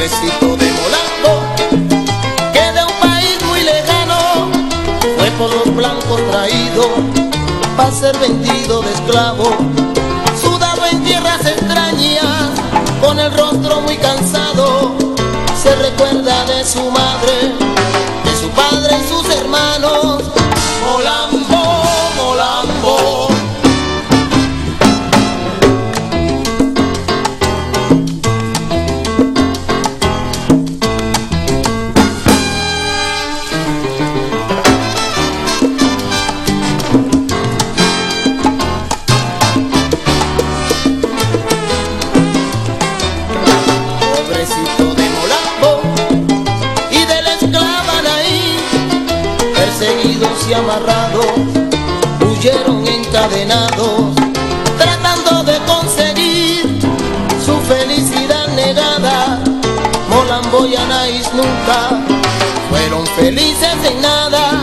hombrecito de Molango, que de un país muy lejano fue por los blancos traído para ser vendido de esclavo, sudado en tierras extrañas, con el rostro muy cansado, se recuerda de su madre. Y amarrados, huyeron encadenados, tratando de conseguir su felicidad negada. Molambo y Anaís nunca fueron felices en nada.